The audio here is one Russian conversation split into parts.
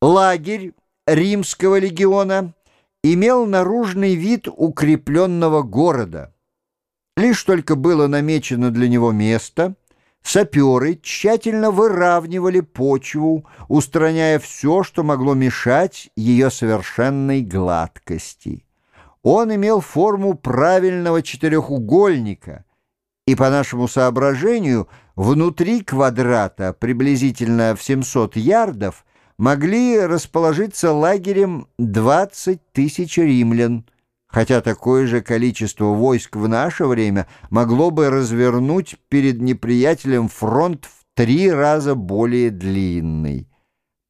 Лагерь римского легиона имел наружный вид укрепленного города. Лишь только было намечено для него место, саперы тщательно выравнивали почву, устраняя все, что могло мешать ее совершенной гладкости. Он имел форму правильного четырехугольника, и по нашему соображению внутри квадрата, приблизительно в 700 ярдов, могли расположиться лагерем 20 тысяч римлян, хотя такое же количество войск в наше время могло бы развернуть перед неприятелем фронт в три раза более длинный.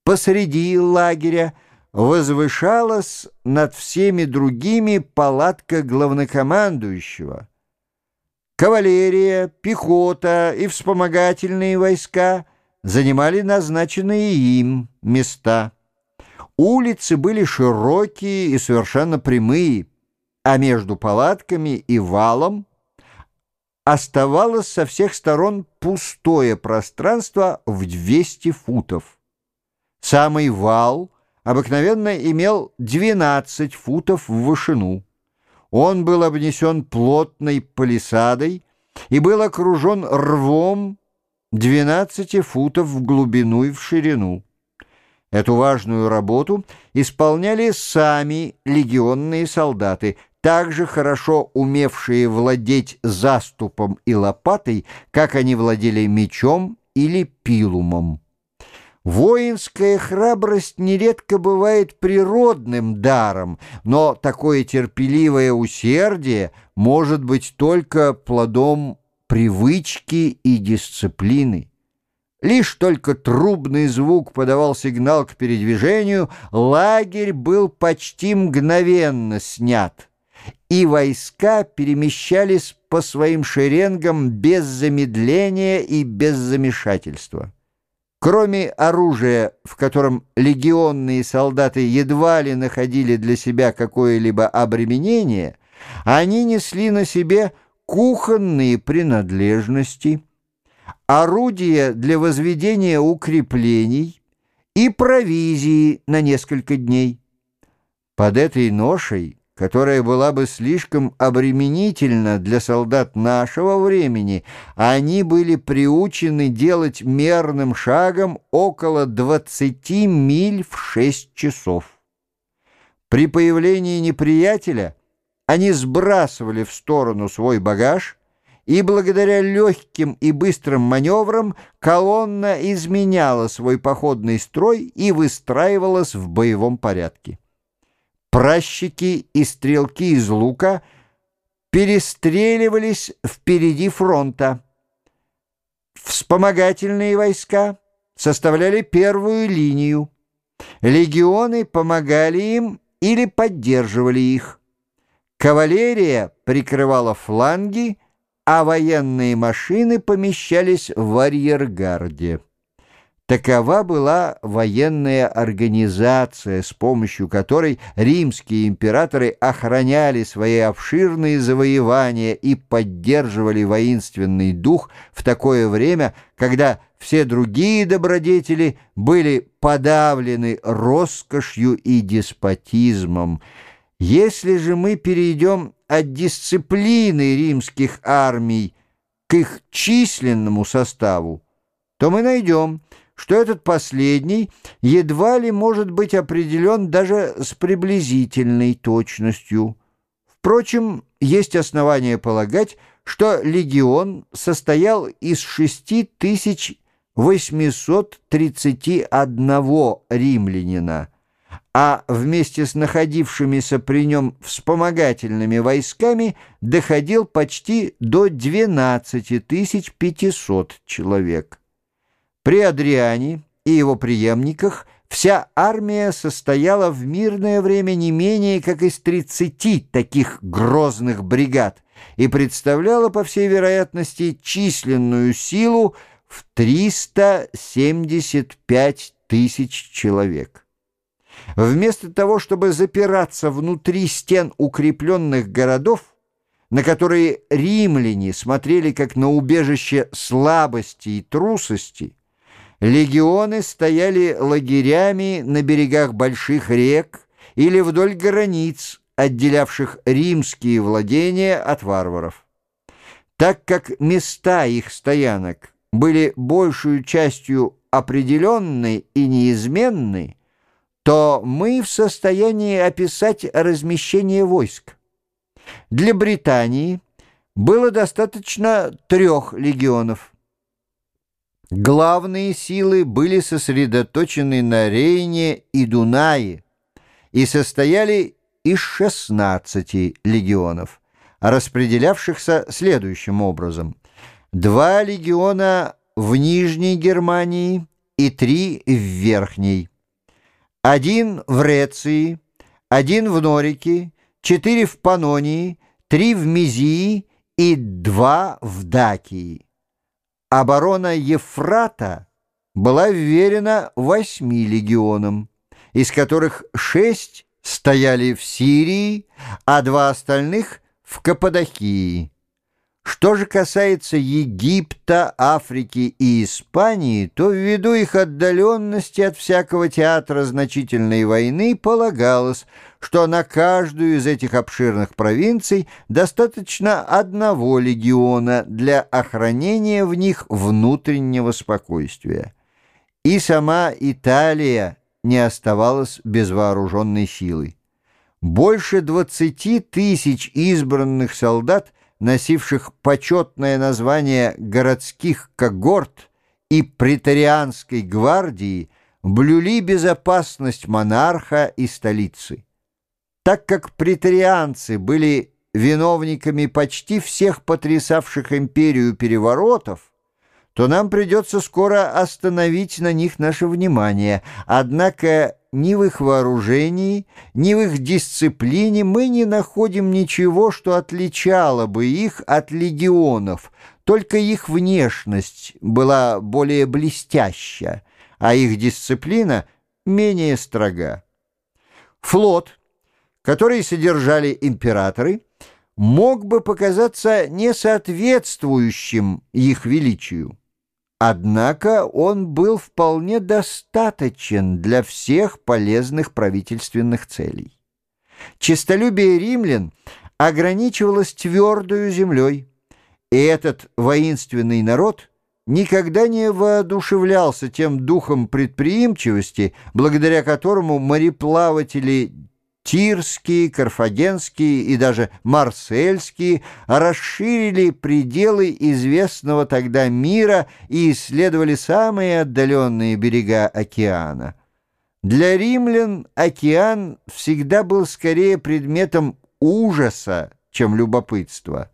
Посреди лагеря возвышалась над всеми другими палатка главнокомандующего. Кавалерия, пехота и вспомогательные войска — занимали назначенные им места. Улицы были широкие и совершенно прямые, а между палатками и валом оставалось со всех сторон пустое пространство в 200 футов. Самый вал обыкновенно имел 12 футов в вышину. Он был обнесен плотной палисадой и был окружен рвом 12 футов в глубину и в ширину. Эту важную работу исполняли сами легионные солдаты, также хорошо умевшие владеть заступом и лопатой, как они владели мечом или пилумом. Воинская храбрость нередко бывает природным даром, но такое терпеливое усердие может быть только плодом привычки и дисциплины. Лишь только трубный звук подавал сигнал к передвижению, лагерь был почти мгновенно снят, и войска перемещались по своим шеренгам без замедления и без замешательства. Кроме оружия, в котором легионные солдаты едва ли находили для себя какое-либо обременение, они несли на себе кухонные принадлежности, орудия для возведения укреплений и провизии на несколько дней. Под этой ношей, которая была бы слишком обременительна для солдат нашего времени, они были приучены делать мерным шагом около 20 миль в 6 часов. При появлении неприятеля они сбрасывали в сторону свой багаж, и благодаря легким и быстрым маневрам колонна изменяла свой походный строй и выстраивалась в боевом порядке. Пращики и стрелки из лука перестреливались впереди фронта. Вспомогательные войска составляли первую линию. Легионы помогали им или поддерживали их. Кавалерия прикрывала фланги, а военные машины помещались в арьергарде. Такова была военная организация, с помощью которой римские императоры охраняли свои обширные завоевания и поддерживали воинственный дух в такое время, когда все другие добродетели были подавлены роскошью и деспотизмом. Если же мы перейдем от дисциплины римских армий к их численному составу, то мы найдем, что этот последний едва ли может быть определен даже с приблизительной точностью. Впрочем, есть основания полагать, что легион состоял из 6831 римлянина, а вместе с находившимися при нем вспомогательными войсками доходил почти до 12 500 человек. При Адриане и его преемниках вся армия состояла в мирное время не менее как из 30 таких грозных бригад и представляла, по всей вероятности, численную силу в 375 тысяч человек. Вместо того, чтобы запираться внутри стен укрепленных городов, на которые римляне смотрели как на убежище слабости и трусости, Легионы стояли лагерями на берегах больших рек или вдоль границ, отделявших римские владения от варваров. Так как места их стоянок были большую частью определенны и неизменны, то мы в состоянии описать размещение войск. Для Британии было достаточно трех легионов. Главные силы были сосредоточены на Рейне и Дунае и состояли из 16 легионов, распределявшихся следующим образом. Два легиона в Нижней Германии и три в Верхней. Один в Реции, один в Норике, четыре в Панонии, три в Мизии и два в Дакии. Оборона Ефрата была вверена восьми легионам, из которых шесть стояли в Сирии, а два остальных — в Каппадокии. Что же касается Египта, Африки и Испании, то ввиду их отдаленности от всякого театра значительной войны полагалось, что на каждую из этих обширных провинций достаточно одного легиона для охранения в них внутреннего спокойствия. И сама Италия не оставалась без вооруженной силы. Больше 20 тысяч избранных солдат – носивших почетное название городских когорт и претарианской гвардии, блюли безопасность монарха и столицы. Так как претарианцы были виновниками почти всех потрясавших империю переворотов, то нам придется скоро остановить на них наше внимание. Однако ни в их вооружении, ни в их дисциплине мы не находим ничего, что отличало бы их от легионов, только их внешность была более блестяща, а их дисциплина менее строга. Флот, который содержали императоры, мог бы показаться несоответствующим их величию. Однако он был вполне достаточен для всех полезных правительственных целей. Честолюбие римлян ограничивалось твердою землей, и этот воинственный народ никогда не воодушевлялся тем духом предприимчивости, благодаря которому мореплаватели Тирские, Карфагенские и даже Марсельские расширили пределы известного тогда мира и исследовали самые отдаленные берега океана. Для римлян океан всегда был скорее предметом ужаса, чем любопытства.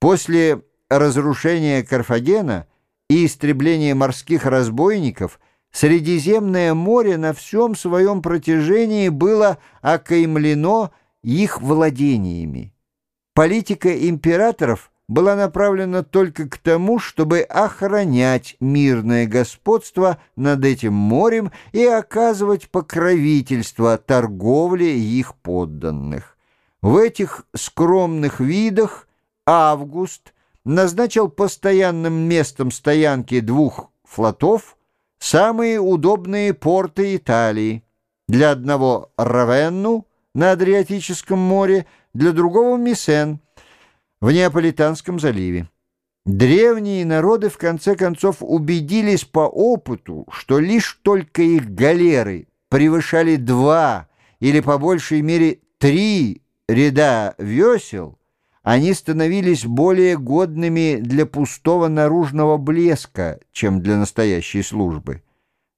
После разрушения Карфагена и истребления морских разбойников – Средиземное море на всем своем протяжении было окаймлено их владениями. Политика императоров была направлена только к тому, чтобы охранять мирное господство над этим морем и оказывать покровительство торговле их подданных. В этих скромных видах Август назначил постоянным местом стоянки двух флотов – самые удобные порты Италии. Для одного Равенну на Адриатическом море, для другого Мессен в Неаполитанском заливе. Древние народы в конце концов убедились по опыту, что лишь только их галеры превышали два или по большей мере три ряда весел, они становились более годными для пустого наружного блеска, чем для настоящей службы.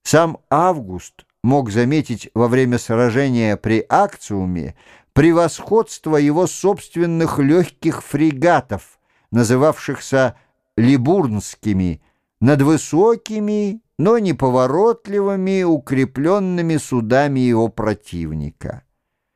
Сам Август мог заметить во время сражения при Акциуме превосходство его собственных легких фрегатов, называвшихся либурнскими, над высокими, но неповоротливыми укрепленными судами его противника.